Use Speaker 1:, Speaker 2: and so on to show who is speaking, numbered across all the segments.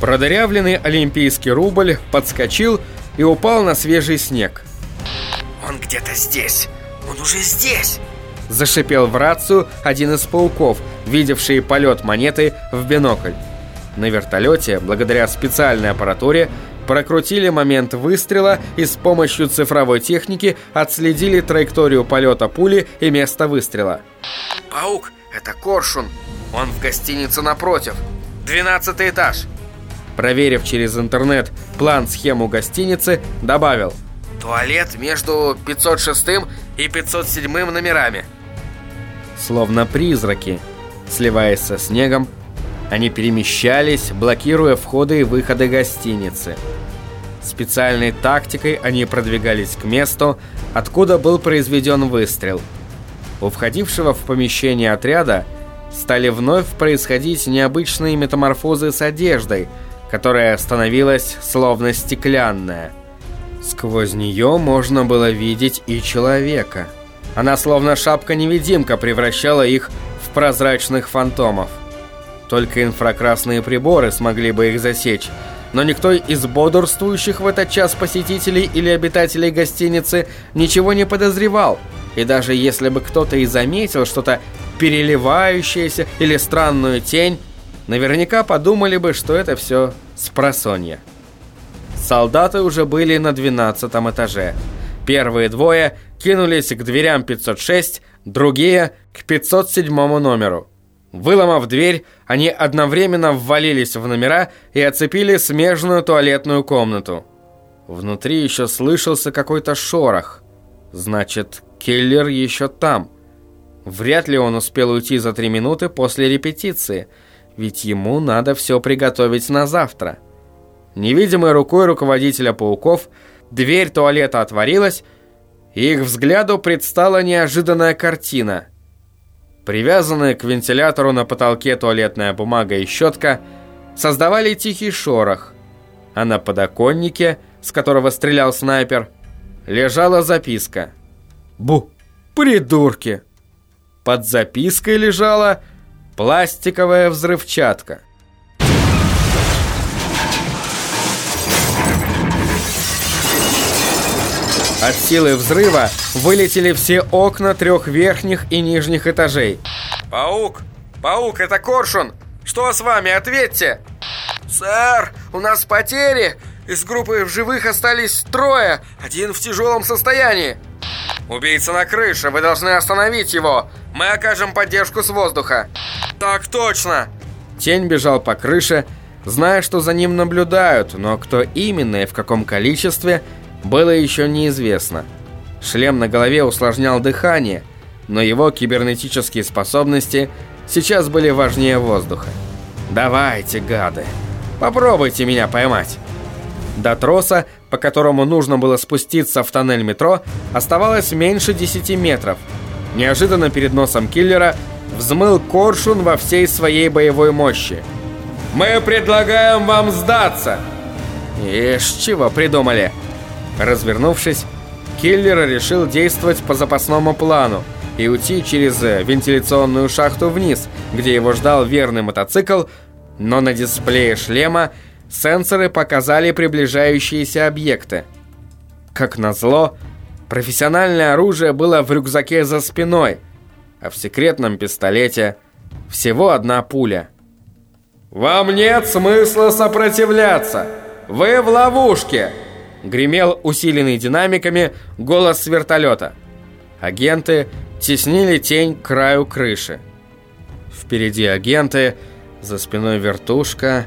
Speaker 1: Продырявленный олимпийский рубль подскочил и упал на свежий снег.
Speaker 2: «Он где-то здесь! Он уже здесь!»
Speaker 1: Зашипел в рацию один из пауков, видевший полет монеты в бинокль. На вертолете, благодаря специальной аппаратуре, прокрутили момент выстрела и с помощью цифровой техники отследили траекторию полета пули и место выстрела.
Speaker 2: «Паук, это Коршун! Он в гостинице напротив! Двенадцатый этаж!»
Speaker 1: Проверив через интернет план-схему гостиницы, добавил
Speaker 2: «Туалет между 506 и 507 номерами».
Speaker 1: Словно призраки, сливаясь со снегом, они перемещались, блокируя входы и выходы гостиницы. Специальной тактикой они продвигались к месту, откуда был произведен выстрел. У входившего в помещение отряда стали вновь происходить необычные метаморфозы с одеждой, которая становилась словно стеклянная. Сквозь нее можно было видеть и человека. Она словно шапка-невидимка превращала их в прозрачных фантомов. Только инфракрасные приборы смогли бы их засечь, но никто из бодрствующих в этот час посетителей или обитателей гостиницы ничего не подозревал. И даже если бы кто-то и заметил что-то переливающееся или странную тень, наверняка подумали бы, что это все спросонья. Солдаты уже были на 12 этаже. Первые двое кинулись к дверям 506, другие – к 507 номеру. Выломав дверь, они одновременно ввалились в номера и оцепили смежную туалетную комнату. Внутри еще слышался какой-то шорох. Значит, киллер еще там. Вряд ли он успел уйти за три минуты после репетиции, ведь ему надо все приготовить на завтра. Невидимой рукой руководителя пауков дверь туалета отворилась, и их взгляду предстала неожиданная картина – Привязанные к вентилятору на потолке туалетная бумага и щетка создавали тихий шорох, а на подоконнике, с которого стрелял снайпер, лежала записка. «Бу! Придурки!» Под запиской лежала пластиковая взрывчатка. От силы взрыва вылетели все окна трех верхних и нижних этажей.
Speaker 2: «Паук! Паук, это Коршун! Что с вами? Ответьте!» «Сэр, у нас потери! Из группы в живых остались трое, один в тяжелом состоянии!» «Убийца на крыше, вы должны остановить его! Мы окажем поддержку с воздуха!» «Так точно!»
Speaker 1: Тень бежал по крыше, зная, что за ним наблюдают, но кто именно и в каком количестве – было еще неизвестно. Шлем на голове усложнял дыхание, но его кибернетические способности сейчас были важнее воздуха. «Давайте, гады, попробуйте меня поймать!» До троса, по которому нужно было спуститься в тоннель метро, оставалось меньше 10 метров. Неожиданно перед носом киллера взмыл коршун во всей своей боевой мощи. «Мы предлагаем вам сдаться!» «Ишь, чего придумали?» Развернувшись, киллер решил действовать по запасному плану и уйти через э, вентиляционную шахту вниз, где его ждал верный мотоцикл, но на дисплее шлема сенсоры показали приближающиеся объекты. Как назло, профессиональное оружие было в рюкзаке за спиной, а в секретном пистолете всего одна пуля. «Вам нет смысла сопротивляться! Вы в ловушке!» Гремел усиленный динамиками голос с вертолета. Агенты теснили тень к краю крыши. Впереди агенты, за спиной вертушка.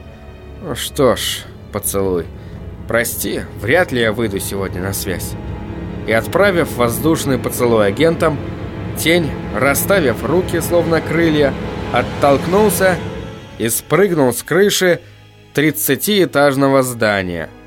Speaker 1: Что ж, поцелуй. Прости, вряд ли я выйду сегодня на связь. И отправив воздушный поцелуй агентам, тень, расставив руки словно крылья, оттолкнулся и спрыгнул с крыши 30-этажного здания –